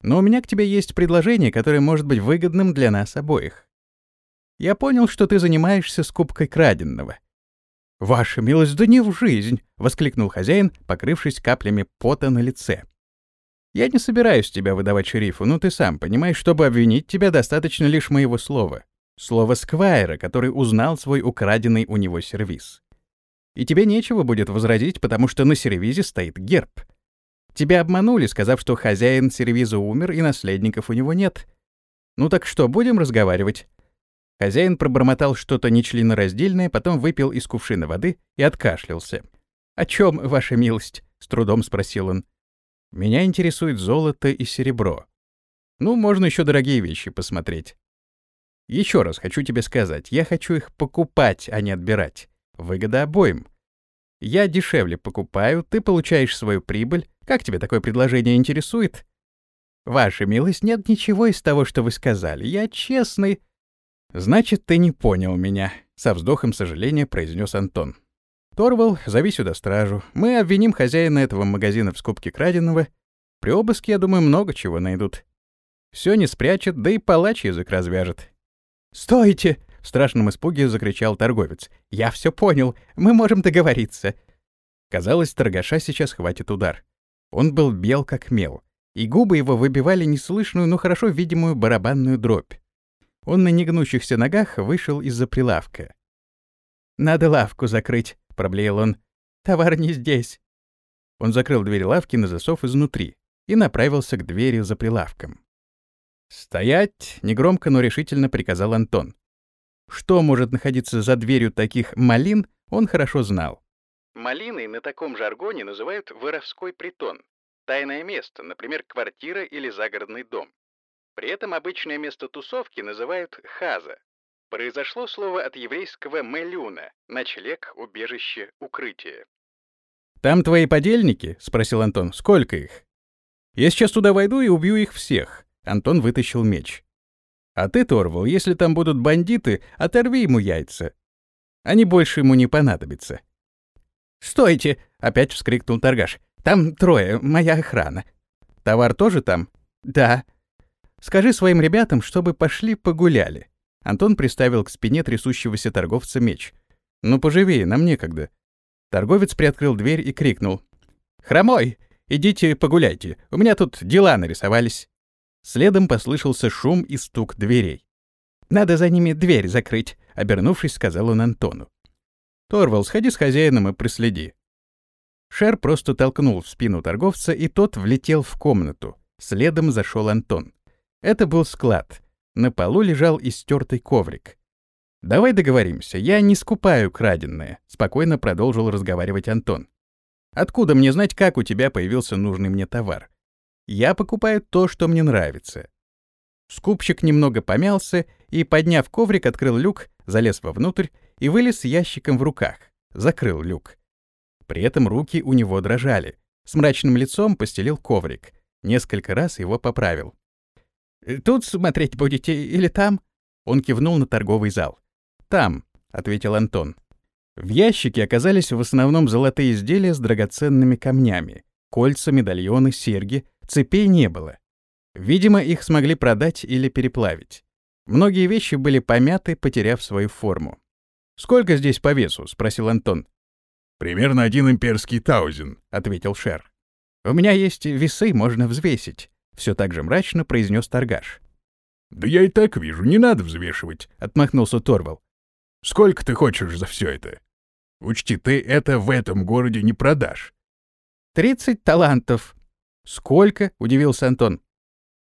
Но у меня к тебе есть предложение, которое может быть выгодным для нас обоих. Я понял, что ты занимаешься скупкой краденного». «Ваша милость, да не в жизнь!» — воскликнул хозяин, покрывшись каплями пота на лице. «Я не собираюсь тебя выдавать шерифу, но ты сам понимаешь, чтобы обвинить тебя, достаточно лишь моего слова. Слова Сквайра, который узнал свой украденный у него сервиз. И тебе нечего будет возразить, потому что на сервизе стоит герб. Тебя обманули, сказав, что хозяин сервиза умер и наследников у него нет. Ну так что, будем разговаривать? Хозяин пробормотал что-то нечленораздельное, потом выпил из кувшина воды и откашлялся. «О чем, ваша милость?» — с трудом спросил он. «Меня интересует золото и серебро. Ну, можно еще дорогие вещи посмотреть. Еще раз хочу тебе сказать, я хочу их покупать, а не отбирать. Выгода обоим. Я дешевле покупаю, ты получаешь свою прибыль. Как тебе такое предложение интересует?» «Ваша милость, нет ничего из того, что вы сказали. Я честный...» «Значит, ты не понял меня», — со вздохом сожаления произнес Антон. Торвал, зови сюда стражу. Мы обвиним хозяина этого магазина в скупке краденого. При обыске, я думаю, много чего найдут. Все не спрячет, да и палач язык развяжет. «Стойте!» — в страшном испуге закричал торговец. «Я все понял. Мы можем договориться». Казалось, торгаша сейчас хватит удар. Он был бел как мел, и губы его выбивали неслышную, но хорошо видимую барабанную дробь. Он на негнущихся ногах вышел из-за прилавка. «Надо лавку закрыть», — проблеял он. «Товар не здесь». Он закрыл дверь лавки на засов изнутри и направился к двери за прилавком. «Стоять!» — негромко, но решительно приказал Антон. Что может находиться за дверью таких малин, он хорошо знал. Малиной на таком жаргоне называют воровской притон. Тайное место, например, квартира или загородный дом. При этом обычное место тусовки называют хаза. Произошло слово от еврейского «мелюна» — ночлег, убежище, укрытие. «Там твои подельники?» — спросил Антон. «Сколько их?» «Я сейчас туда войду и убью их всех. Антон вытащил меч. «А ты, Торвал, если там будут бандиты, оторви ему яйца. Они больше ему не понадобятся». «Стойте!» — опять вскрикнул торгаш. «Там трое, моя охрана». «Товар тоже там?» «Да». «Скажи своим ребятам, чтобы пошли погуляли». Антон приставил к спине трясущегося торговца меч. «Ну, поживее, нам некогда». Торговец приоткрыл дверь и крикнул. «Хромой, идите погуляйте, у меня тут дела нарисовались». Следом послышался шум и стук дверей. «Надо за ними дверь закрыть», — обернувшись, сказал он Антону. «Торвал, сходи с хозяином и проследи». Шер просто толкнул в спину торговца, и тот влетел в комнату. Следом зашел Антон. Это был склад. На полу лежал истертый коврик. «Давай договоримся, я не скупаю краденное», — спокойно продолжил разговаривать Антон. «Откуда мне знать, как у тебя появился нужный мне товар? Я покупаю то, что мне нравится. Скупщик немного помялся и, подняв коврик, открыл люк, залез вовнутрь и вылез с ящиком в руках. Закрыл люк. При этом руки у него дрожали. С мрачным лицом постелил коврик. Несколько раз его поправил. «Тут смотреть будете или там?» Он кивнул на торговый зал. «Там», — ответил Антон. В ящике оказались в основном золотые изделия с драгоценными камнями. Кольца, медальоны, серьги, Цепей не было. Видимо, их смогли продать или переплавить. Многие вещи были помяты, потеряв свою форму. «Сколько здесь по весу?» — спросил Антон. «Примерно один имперский таузен», — ответил Шер. «У меня есть весы, можно взвесить», — все так же мрачно произнес торгаш. «Да я и так вижу, не надо взвешивать», — отмахнулся Торвал. «Сколько ты хочешь за все это? Учти, ты это в этом городе не продашь». «Тридцать талантов», «Сколько?» — удивился Антон.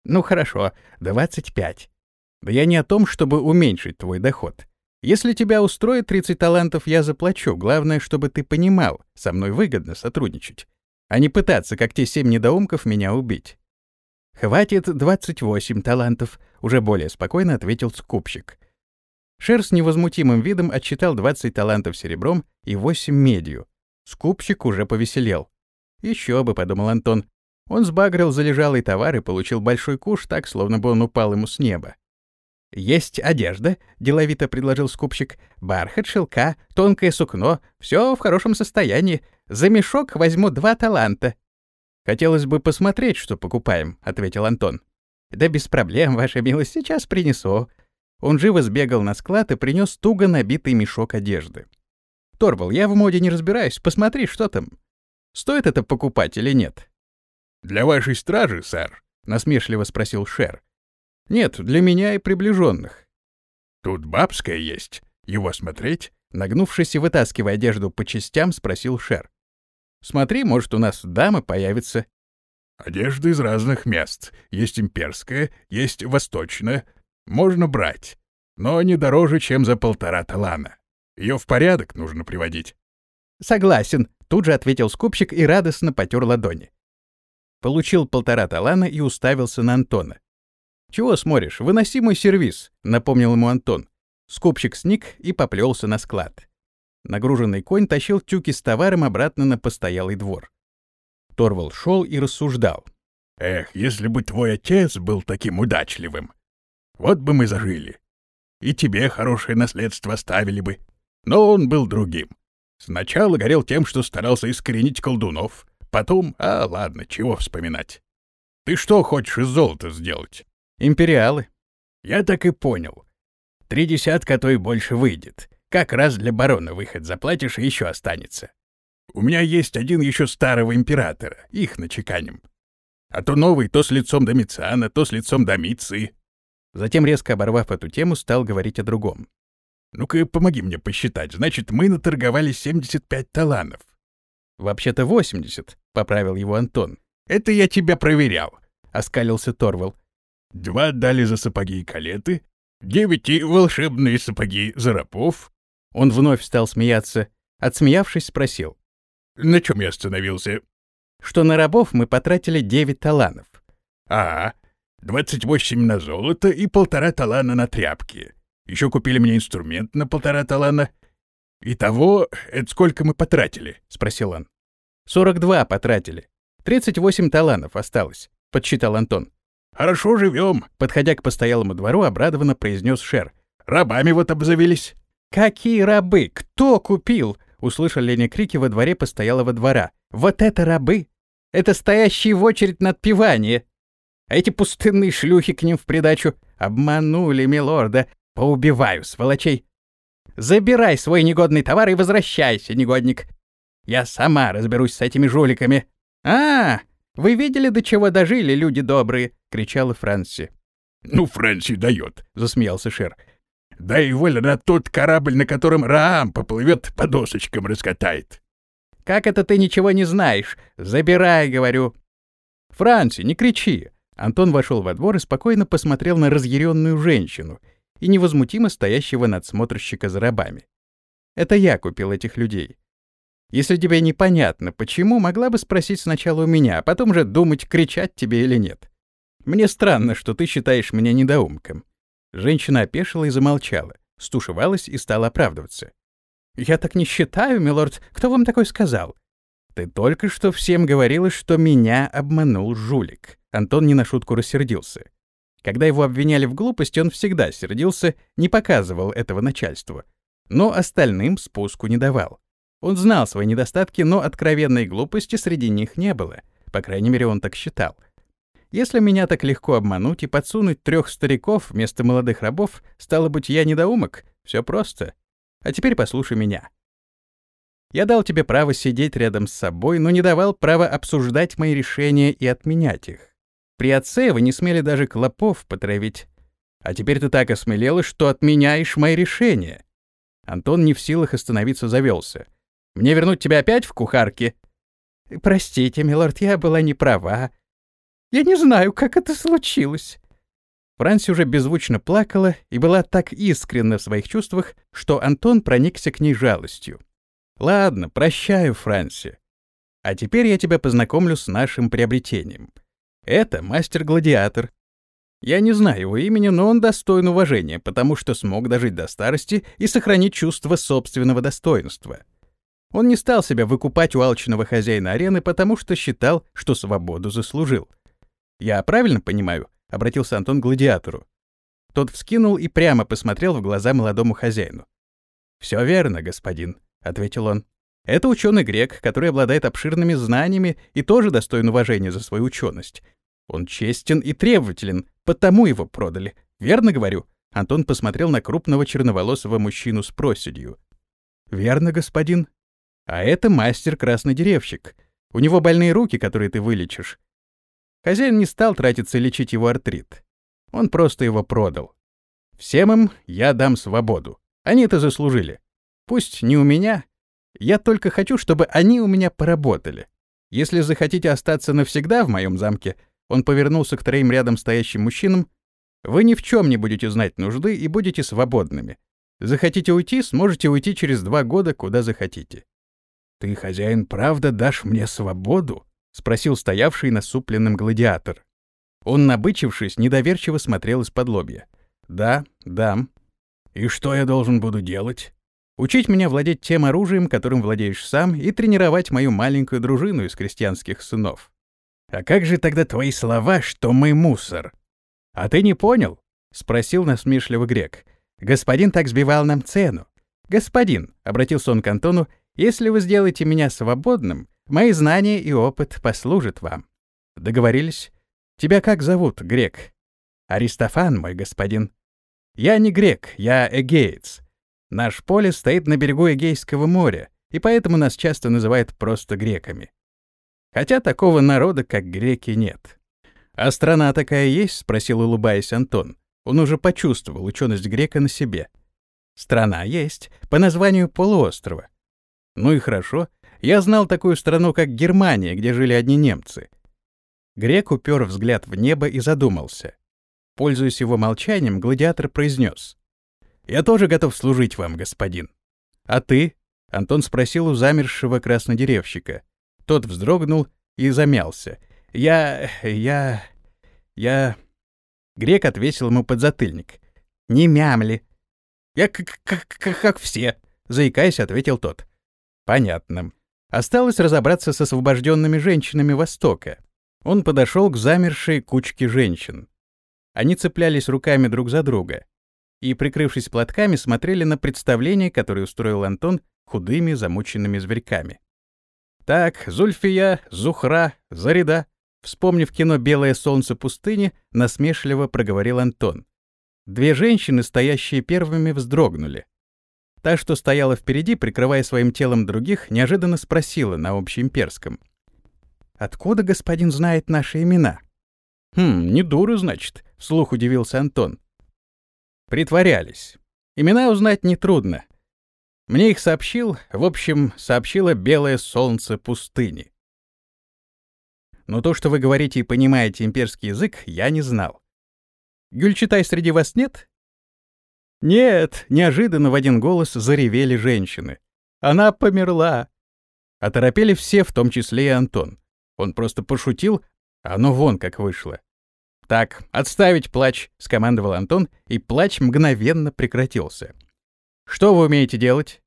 «Ну хорошо, 25. Да я не о том, чтобы уменьшить твой доход. Если тебя устроит 30 талантов, я заплачу. Главное, чтобы ты понимал, со мной выгодно сотрудничать, а не пытаться, как те семь недоумков, меня убить». «Хватит 28 талантов», — уже более спокойно ответил скупщик. Шер с невозмутимым видом отчитал 20 талантов серебром и 8 медью. Скупщик уже повеселел. Еще бы», — подумал Антон, он сбагрил залежалый товар и получил большой куш, так, словно бы он упал ему с неба. «Есть одежда», — деловито предложил скупщик. «Бархат, шелка, тонкое сукно — все в хорошем состоянии. За мешок возьму два таланта». «Хотелось бы посмотреть, что покупаем», — ответил Антон. «Да без проблем, ваша милость, сейчас принесу». Он живо сбегал на склад и принес туго набитый мешок одежды. «Торвал, я в моде не разбираюсь, посмотри, что там. Стоит это покупать или нет?» «Для вашей стражи, сэр?» — насмешливо спросил Шер. «Нет, для меня и приближенных». «Тут бабская есть. Его смотреть?» Нагнувшись и вытаскивая одежду по частям, спросил Шер. «Смотри, может, у нас дама появится». «Одежда из разных мест. Есть имперская, есть восточная. Можно брать. Но не дороже, чем за полтора талана. Ее в порядок нужно приводить». «Согласен», — тут же ответил скупщик и радостно потер ладони. Получил полтора талана и уставился на Антона. «Чего смотришь? Выноси мой сервиз», — напомнил ему Антон. Скупщик сник и поплелся на склад. Нагруженный конь тащил тюки с товаром обратно на постоялый двор. Торвал шел и рассуждал. «Эх, если бы твой отец был таким удачливым! Вот бы мы зажили. И тебе хорошее наследство оставили бы. Но он был другим. Сначала горел тем, что старался искоренить колдунов. Потом, а ладно, чего вспоминать. Ты что хочешь из золота сделать? Империалы. Я так и понял. Три десятка, а то и больше выйдет. Как раз для барона выход заплатишь, и еще останется. У меня есть один еще старого императора. Их начеканим. А то новый то с лицом Домициана, то с лицом Домиции. Затем, резко оборвав эту тему, стал говорить о другом. «Ну-ка, помоги мне посчитать. Значит, мы наторговали 75 таланов». «Вообще-то 80», — поправил его Антон. «Это я тебя проверял», — оскалился Торвал. «Два дали за сапоги и калеты, девять волшебные сапоги за рабов». Он вновь стал смеяться. Отсмеявшись, спросил. «На чем я остановился?» «Что на рабов мы потратили девять таланов». «А, двадцать восемь на золото и полтора талана на тряпки. Еще купили мне инструмент на полтора талана. Итого, это сколько мы потратили?» — спросил он. «Сорок два потратили. Тридцать восемь таланов осталось», — подсчитал Антон. «Хорошо живем», — подходя к постоялому двору, обрадованно произнес Шер. «Рабами вот обзавелись». «Какие рабы? Кто купил?» — услышал Леня крики во дворе постоялого двора. «Вот это рабы! Это стоящие в очередь на отпевание! А эти пустынные шлюхи к ним в придачу обманули милорда. Поубиваю, сволочей! Забирай свой негодный товар и возвращайся, негодник! Я сама разберусь с этими жуликами!» «А, вы видели, до чего дожили, люди добрые?» — кричала Фрэнси. «Ну, Фрэнси дает», — засмеялся Шер. «Дай воля на тот корабль, на котором Раам поплывет, по досочкам раскатает». «Как это ты ничего не знаешь? Забирай, говорю». «Франси, не кричи!» Антон вошел во двор и спокойно посмотрел на разъяренную женщину и невозмутимо стоящего надсмотрщика за рабами. «Это я купил этих людей. Если тебе непонятно, почему, могла бы спросить сначала у меня, а потом же думать, кричать тебе или нет. Мне странно, что ты считаешь меня недоумком». Женщина опешила и замолчала, стушевалась и стала оправдываться. «Я так не считаю, милорд. Кто вам такой сказал?» «Ты только что всем говорила, что меня обманул жулик». Антон не на шутку рассердился. Когда его обвиняли в глупости, он всегда сердился, не показывал этого начальству. Но остальным спуску не давал. Он знал свои недостатки, но откровенной глупости среди них не было. По крайней мере, он так считал. Если меня так легко обмануть и подсунуть трех стариков вместо молодых рабов, стало быть, я недоумок. Все просто. А теперь послушай меня. Я дал тебе право сидеть рядом с собой, но не давал права обсуждать мои решения и отменять их. При отце вы не смели даже клопов потравить. А теперь ты так осмелела, что отменяешь мои решения. Антон не в силах остановиться завелся. Мне вернуть тебя опять в кухарке?» «Простите, милорд, я была не права. Я не знаю, как это случилось». Франси уже беззвучно плакала и была так искренна в своих чувствах, что Антон проникся к ней жалостью. «Ладно, прощаю, Франси. А теперь я тебя познакомлю с нашим приобретением. Это мастер-гладиатор. Я не знаю его имени, но он достоин уважения, потому что смог дожить до старости и сохранить чувство собственного достоинства. Он не стал себя выкупать у алчного хозяина арены, потому что считал, что свободу заслужил. «Я правильно понимаю?» — обратился Антон к гладиатору. Тот вскинул и прямо посмотрел в глаза молодому хозяину. «Все верно, господин», — ответил он. «Это ученый грек, который обладает обширными знаниями и тоже достоин уважения за свою ученость. Он честен и требователен, потому его продали. Верно говорю?» Антон посмотрел на крупного черноволосого мужчину с проседью. «Верно, господин», а это мастер-краснодеревщик. У него больные руки, которые ты вылечишь. Хозяин не стал тратиться лечить его артрит. Он просто его продал. Всем им я дам свободу. Они это заслужили. Пусть не у меня. Я только хочу, чтобы они у меня поработали. Если захотите остаться навсегда в моем замке, он повернулся к троим рядом стоящим мужчинам, вы ни в чем не будете знать нужды и будете свободными. Захотите уйти, сможете уйти через два года, куда захотите. «Ты, хозяин, правда дашь мне свободу?» — спросил стоявший насупленным гладиатор. Он, набычившись, недоверчиво смотрел из-под лобья. «Да, дам. И что я должен буду делать?» «Учить меня владеть тем оружием, которым владеешь сам, и тренировать мою маленькую дружину из крестьянских сынов». «А как же тогда твои слова, что мы мусор?» «А ты не понял?» — спросил насмешливо грек. «Господин так сбивал нам цену». «Господин», — обратился он к Антону, Если вы сделаете меня свободным, мои знания и опыт послужат вам. Договорились? Тебя как зовут, грек? Аристофан, мой господин. Я не грек, я эгеец. Наш поле стоит на берегу Эгейского моря, и поэтому нас часто называют просто греками. Хотя такого народа, как греки, нет. «А страна такая есть?» — спросил, улыбаясь Антон. Он уже почувствовал ученость грека на себе. «Страна есть, по названию полуострова». «Ну и хорошо. Я знал такую страну, как Германия, где жили одни немцы». Грек упер взгляд в небо и задумался. Пользуясь его молчанием, гладиатор произнес. «Я тоже готов служить вам, господин». «А ты?» — Антон спросил у замершего краснодеревщика. Тот вздрогнул и замялся. «Я... я... я...» Грек отвесил ему подзатыльник. «Не мямли». «Я как, как, как все», — заикаясь, ответил тот. «Понятно. Осталось разобраться с освобожденными женщинами Востока». Он подошел к замершей кучке женщин. Они цеплялись руками друг за друга и, прикрывшись платками, смотрели на представление, которое устроил Антон худыми замученными зверьками. Так, Зульфия, Зухра, Зарида, вспомнив кино «Белое солнце пустыни», насмешливо проговорил Антон. Две женщины, стоящие первыми, вздрогнули. Та, что стояла впереди, прикрывая своим телом других, неожиданно спросила на общеимперском. «Откуда господин знает наши имена?» «Хм, не дура, значит», — вслух удивился Антон. «Притворялись. Имена узнать нетрудно. Мне их сообщил, в общем, сообщило белое солнце пустыни. Но то, что вы говорите и понимаете имперский язык, я не знал. Гюльчатай среди вас нет? Нет, неожиданно в один голос заревели женщины. Она померла. Оторопели все, в том числе и Антон. Он просто пошутил, а оно вон как вышло. «Так, отставить плач», — скомандовал Антон, и плач мгновенно прекратился. «Что вы умеете делать?»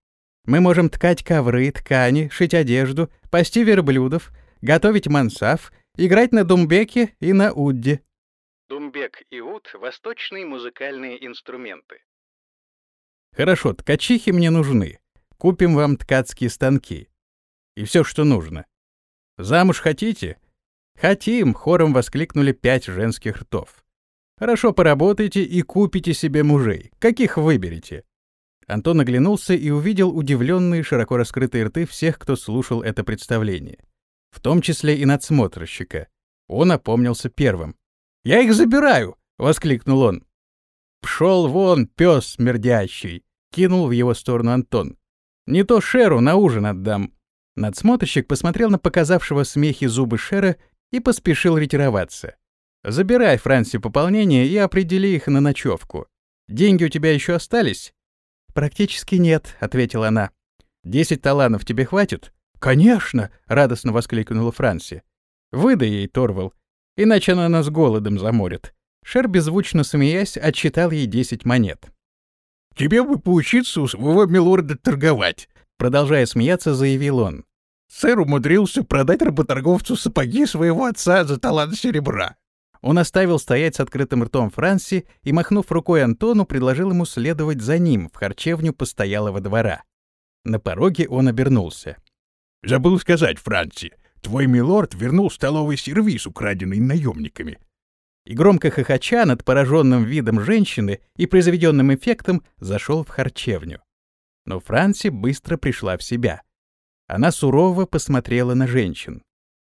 «Мы можем ткать ковры, ткани, шить одежду, пасти верблюдов, готовить мансав, играть на думбеке и на удде». Думбек и уд — восточные музыкальные инструменты. «Хорошо, ткачихи мне нужны. Купим вам ткацкие станки. И все, что нужно. Замуж хотите?» «Хотим!» — хором воскликнули пять женских ртов. «Хорошо поработайте и купите себе мужей. Каких выберете?» Антон оглянулся и увидел удивленные, широко раскрытые рты всех, кто слушал это представление. В том числе и надсмотрщика. Он опомнился первым. «Я их забираю!» — воскликнул он. «Пшел вон, пес смердящий!» — кинул в его сторону Антон. «Не то Шеру на ужин отдам!» Надсмотрщик посмотрел на показавшего смехи зубы Шера и поспешил ретироваться. «Забирай, Франси, пополнение и определи их на ночевку. Деньги у тебя еще остались?» «Практически нет», — ответила она. «Десять таланов тебе хватит?» «Конечно!» — радостно воскликнула Франси. «Выдай ей, Торвал, иначе она нас голодом заморит». Шер, беззвучно смеясь, отчитал ей десять монет. «Тебе бы поучиться у своего милорда торговать», — продолжая смеяться, заявил он. Сэр умудрился продать работорговцу сапоги своего отца за талант серебра. Он оставил стоять с открытым ртом Франси и, махнув рукой Антону, предложил ему следовать за ним в харчевню постоялого двора. На пороге он обернулся. «Забыл сказать, Франси, твой милорд вернул столовый сервиз, украденный наемниками». И громко хохоча над пораженным видом женщины и произведенным эффектом зашел в харчевню. Но Франси быстро пришла в себя — она сурово посмотрела на женщин.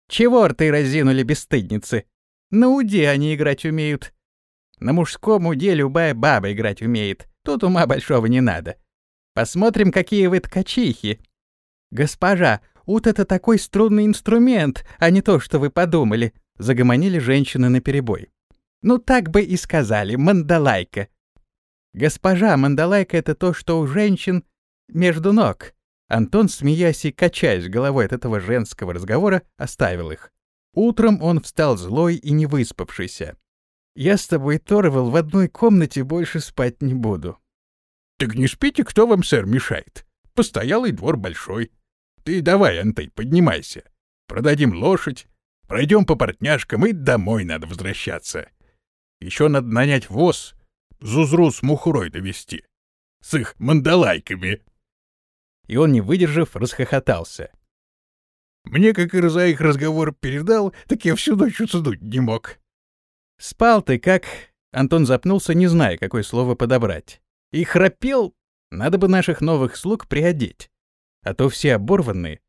«Чего рты разинули, бесстыдницы? На уде они играть умеют. На мужском уде любая баба играть умеет. Тут ума большого не надо. Посмотрим, какие вы ткачихи. Госпожа, ут — это такой струнный инструмент, а не то, что вы подумали», — загомонили женщины наперебой. «Ну так бы и сказали, мандалайка». «Госпожа, мандалайка — это то, что у женщин между ног», Антон, смеясь и качаясь головой от этого женского разговора, оставил их. Утром он встал злой и не выспавшийся. «Я с тобой, Торвал, в одной комнате больше спать не буду». «Так не спите, кто вам, сэр, мешает? Постоялый двор большой. Ты давай, Антей, поднимайся. Продадим лошадь, пройдем по портняшкам и домой надо возвращаться. Еще надо нанять воз, зузру с мухурой довести. С их мандалайками». и он, не выдержав, расхохотался. Мне, как Ирза их разговор передал, так я всю ночь уснуть не мог. «Спал ты как...» Антон запнулся, не зная, какое слово подобрать. «И храпел? Надо бы наших новых слуг приодеть. А то все оборванные.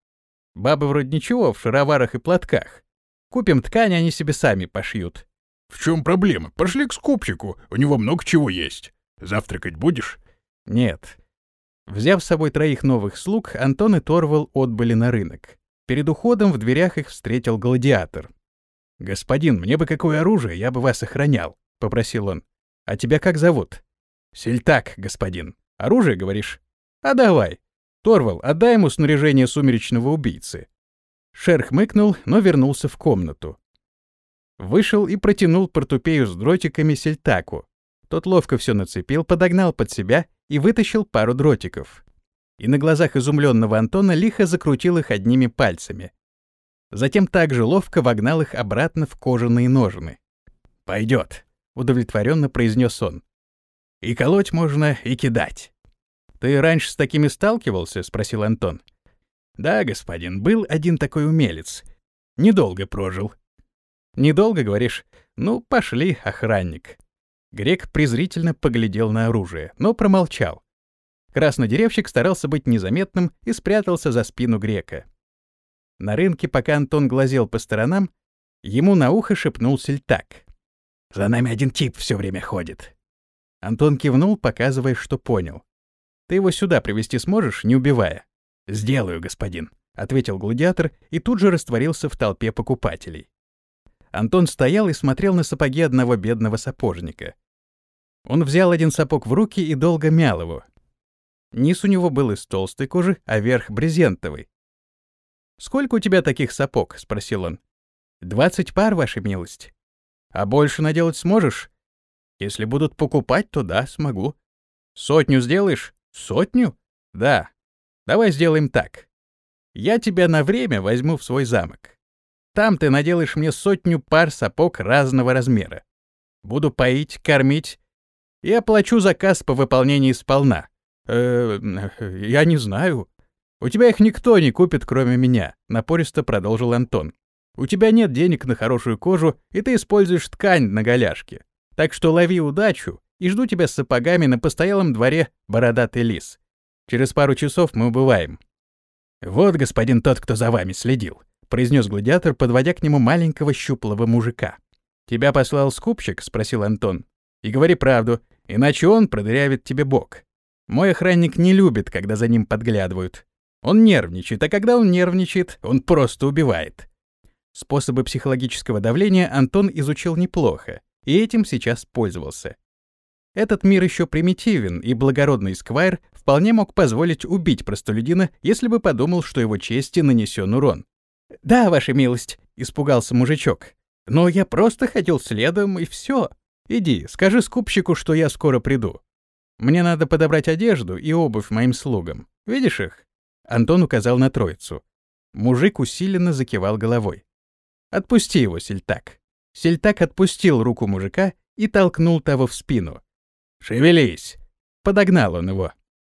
Бабы вроде ничего, в шароварах и платках. Купим ткань, они себе сами пошьют». «В чем проблема? Пошли к скупщику, у него много чего есть. Завтракать будешь?» «Нет». Взяв с собой троих новых слуг, Антон и Торвал отбыли на рынок. Перед уходом в дверях их встретил гладиатор. «Господин, мне бы какое оружие, я бы вас охранял», — попросил он. «А тебя как зовут?» «Сельтак, господин. Оружие, говоришь?» «А давай. Торвал, отдай ему снаряжение сумеречного убийцы». Шер хмыкнул, но вернулся в комнату. Вышел и протянул портупею с дротиками Сельтаку. Тот ловко все нацепил, подогнал под себя и вытащил пару дротиков и на глазах изумленного Антона лихо закрутил их одними пальцами. Затем также ловко вогнал их обратно в кожаные ножны. Пойдет, удовлетворенно произнес он. «И колоть можно, и кидать». «Ты раньше с такими сталкивался?» — спросил Антон. «Да, господин, был один такой умелец. Недолго прожил». «Недолго, говоришь? Ну, пошли, охранник». Грек презрительно поглядел на оружие, но промолчал. Краснодеревщик старался быть незаметным и спрятался за спину грека. На рынке, пока Антон глазел по сторонам, ему на ухо шепнул сельтак. «За нами один тип все время ходит». Антон кивнул, показывая, что понял. «Ты его сюда привести сможешь, не убивая?» «Сделаю, господин», — ответил гладиатор и тут же растворился в толпе покупателей. Антон стоял и смотрел на сапоги одного бедного сапожника. Он взял один сапог в руки и долго мял его, Низ у него был из толстой кожи, а верх — брезентовый. «Сколько у тебя таких сапог?» — спросил он. «Двадцать пар, ваша милость. А больше наделать сможешь? Если будут покупать, то да, смогу. Сотню сделаешь? Сотню? Да. Давай сделаем так. Я тебя на время возьму в свой замок. Там ты наделаешь мне сотню пар сапог разного размера. Буду поить, кормить и оплачу заказ по выполнении сполна. «Э, я не знаю. У тебя их никто не купит, кроме меня», — напористо продолжил Антон. «У тебя нет денег на хорошую кожу, и ты используешь ткань на голяшке. Так что лови удачу и жду тебя с сапогами на постоялом дворе бородатый лис. Через пару часов мы убываем». «Вот, господин тот, кто за вами следил», — произнес гладиатор, подводя к нему маленького щуплого мужика. «Тебя послал скупщик?» — спросил Антон. «И говори правду, иначе он продырявит тебе бок». Мой охранник не любит, когда за ним подглядывают. Он нервничает, а когда он нервничает, он просто убивает. Способы психологического давления Антон изучил неплохо, и этим сейчас пользовался. Этот мир еще примитивен, и благородный сквайр вполне мог позволить убить простолюдина, если бы подумал, что его чести нанесен урон. «Да, ваша милость», — испугался мужичок. «Но я просто ходил следом, и все. Иди, скажи скупщику, что я скоро приду. Мне надо подобрать одежду и обувь моим слугам. Видишь их?» Антон указал на троицу. Мужик усиленно закивал головой. «Отпусти его, Сельтак». Сельтак отпустил руку мужика и толкнул того в спину. «Шевелись!» Подогнал он его.